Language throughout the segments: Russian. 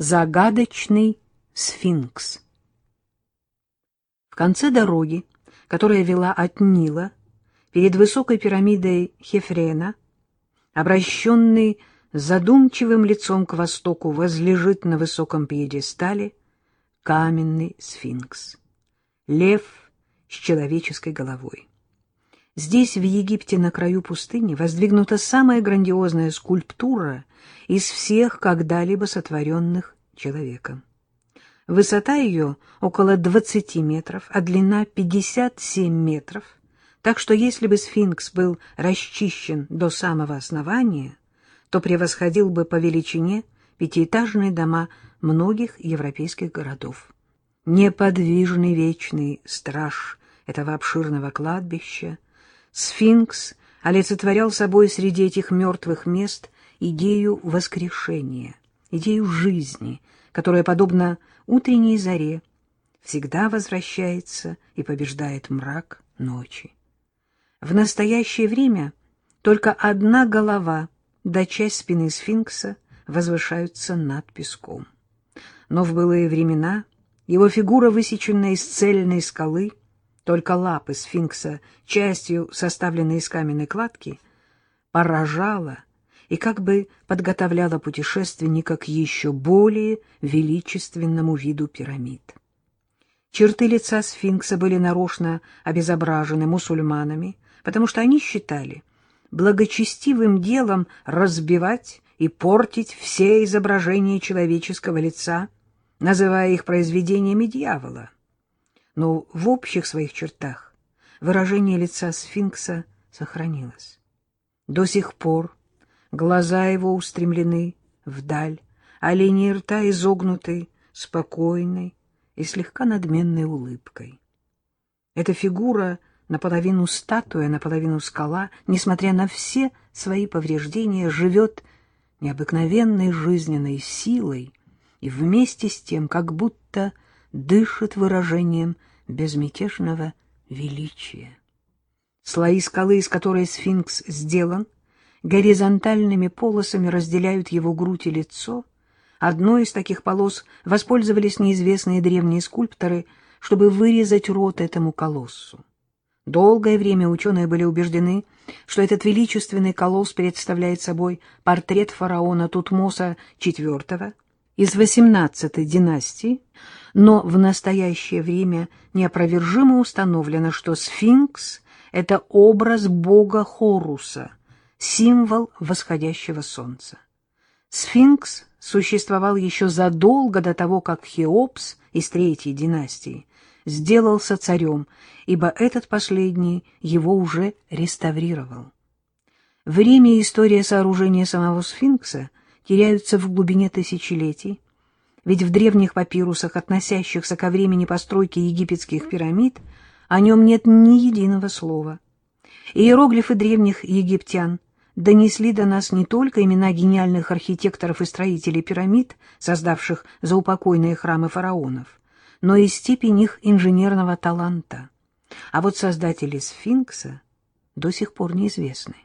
Загадочный сфинкс. В конце дороги, которая вела от Нила, перед высокой пирамидой Хефрена, обращенный задумчивым лицом к востоку, возлежит на высоком пьедестале каменный сфинкс. Лев с человеческой головой. Здесь, в Египте, на краю пустыни, воздвигнута самая грандиозная скульптура из всех когда-либо сотворенных человеком. Высота ее около 20 метров, а длина 57 метров, так что если бы сфинкс был расчищен до самого основания, то превосходил бы по величине пятиэтажные дома многих европейских городов. Неподвижный вечный страж этого обширного кладбища, Сфинкс олицетворял собой среди этих мертвых мест идею воскрешения, идею жизни, которая, подобно утренней заре, всегда возвращается и побеждает мрак ночи. В настоящее время только одна голова да часть спины сфинкса возвышаются над песком. Но в былые времена его фигура, высеченная из цельной скалы, только лапы сфинкса, частью составленной из каменной кладки, поражала и как бы подготовляла путешественника к еще более величественному виду пирамид. Черты лица сфинкса были нарочно обезображены мусульманами, потому что они считали благочестивым делом разбивать и портить все изображения человеческого лица, называя их произведениями дьявола но в общих своих чертах выражение лица сфинкса сохранилось. До сих пор глаза его устремлены вдаль, а линии рта изогнуты спокойной и слегка надменной улыбкой. Эта фигура наполовину статуя, наполовину скала, несмотря на все свои повреждения, живет необыкновенной жизненной силой и вместе с тем как будто дышит выражением безмятежного величия. Слои скалы, из которой сфинкс сделан, горизонтальными полосами разделяют его грудь и лицо. Одной из таких полос воспользовались неизвестные древние скульпторы, чтобы вырезать рот этому колоссу. Долгое время ученые были убеждены, что этот величественный колосс представляет собой портрет фараона Тутмоса IV из XVIII династии, но в настоящее время неопровержимо установлено, что сфинкс — это образ бога Хоруса, символ восходящего солнца. Сфинкс существовал еще задолго до того, как Хеопс из третьей династии сделался царем, ибо этот последний его уже реставрировал. Время и история сооружения самого сфинкса теряются в глубине тысячелетий, ведь в древних папирусах, относящихся ко времени постройки египетских пирамид, о нем нет ни единого слова. Иероглифы древних египтян донесли до нас не только имена гениальных архитекторов и строителей пирамид, создавших заупокойные храмы фараонов, но и степень их инженерного таланта. А вот создатели сфинкса до сих пор неизвестны.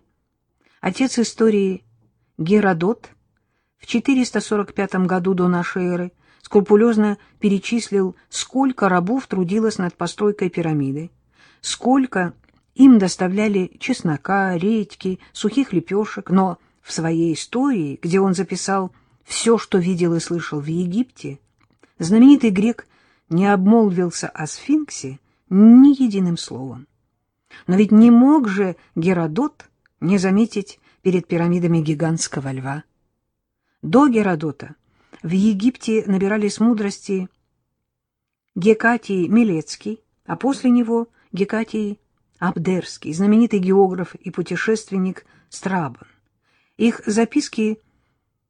Отец истории Геродот – в 445 году до нашей эры скрупулезно перечислил, сколько рабов трудилось над постройкой пирамиды, сколько им доставляли чеснока, редьки, сухих лепешек, но в своей истории, где он записал все, что видел и слышал в Египте, знаменитый грек не обмолвился о сфинксе ни единым словом. Но ведь не мог же Геродот не заметить перед пирамидами гигантского льва. До Геродота в Египте набирались мудрости Гекатий Милецкий, а после него Гекатий Абдерский, знаменитый географ и путешественник Страбон. Их записки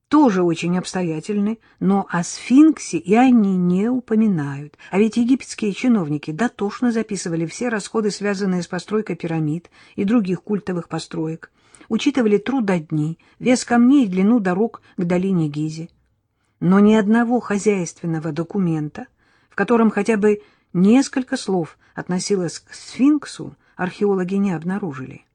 тоже очень обстоятельны, но о сфинксе и они не упоминают. А ведь египетские чиновники дотошно записывали все расходы, связанные с постройкой пирамид и других культовых построек, учитывали трудодни, вес камней и длину дорог к долине Гизи. Но ни одного хозяйственного документа, в котором хотя бы несколько слов относилось к сфинксу, археологи не обнаружили.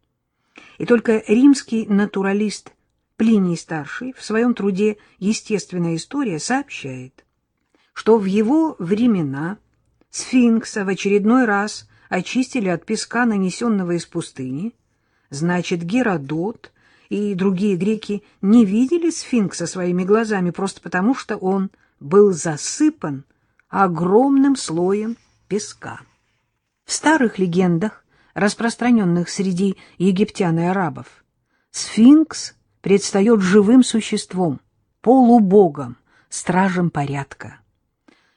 И только римский натуралист Плиний-старший в своем труде «Естественная история» сообщает, что в его времена сфинкса в очередной раз очистили от песка, нанесенного из пустыни, значит, Геродот и другие греки не видели сфинкса своими глазами просто потому, что он был засыпан огромным слоем песка. В старых легендах, распространенных среди египтян и арабов, сфинкс предстает живым существом, полубогом, стражем порядка.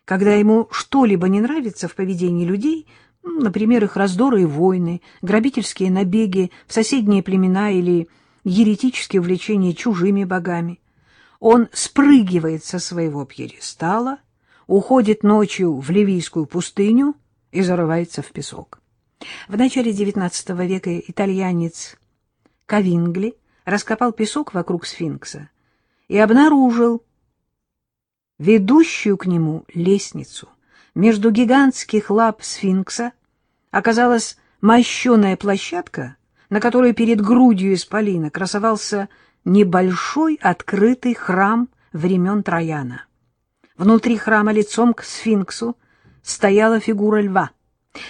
Когда ему что-либо не нравится в поведении людей, например, их раздоры и войны, грабительские набеги в соседние племена или еретические увлечения чужими богами, он спрыгивает со своего пьедестала, уходит ночью в Ливийскую пустыню и зарывается в песок. В начале XIX века итальянец Кавингли раскопал песок вокруг сфинкса и обнаружил ведущую к нему лестницу. Между гигантских лап сфинкса оказалась мощеная площадка, на которой перед грудью исполина красовался небольшой открытый храм времен Трояна. Внутри храма лицом к сфинксу стояла фигура льва.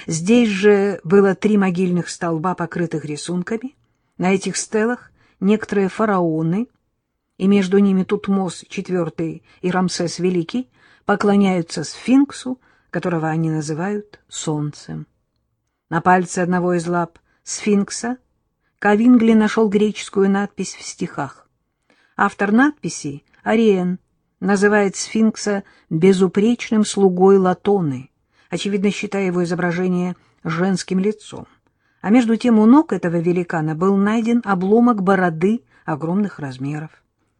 Здесь же было три могильных столба, покрытых рисунками. На этих стелах некоторые фараоны, и между ними Тутмос IV и Рамсес Великий, поклоняются сфинксу, которого они называют солнцем. На пальце одного из лап сфинкса Кавингли нашел греческую надпись в стихах. Автор надписи, Ариен, называет сфинкса безупречным слугой Латоны, очевидно считая его изображение женским лицом. А между тем у ног этого великана был найден обломок бороды огромных размеров.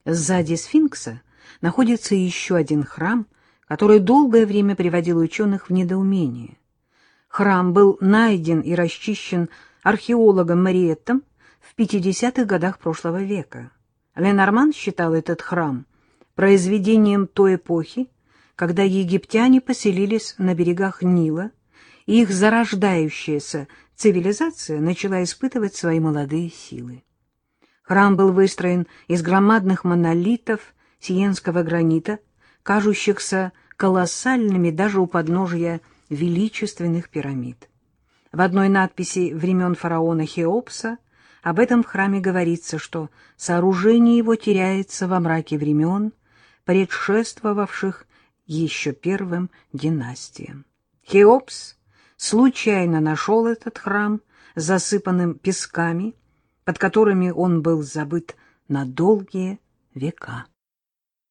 Сзади сфинкса находится еще один храм, который долгое время приводил ученых в недоумение. Храм был найден и расчищен археологом Мариеттом в 50-х годах прошлого века. Ленорман считал этот храм произведением той эпохи, когда египтяне поселились на берегах Нила, и их зарождающаяся цивилизация начала испытывать свои молодые силы. Храм был выстроен из громадных монолитов сиенского гранита, кажущихся колоссальными даже у подножия величественных пирамид. В одной надписи времен фараона Хеопса об этом в храме говорится, что сооружение его теряется во мраке времен, предшествовавших еще первым династиям. Хеопс случайно нашел этот храм, засыпанным песками, под которыми он был забыт на долгие века.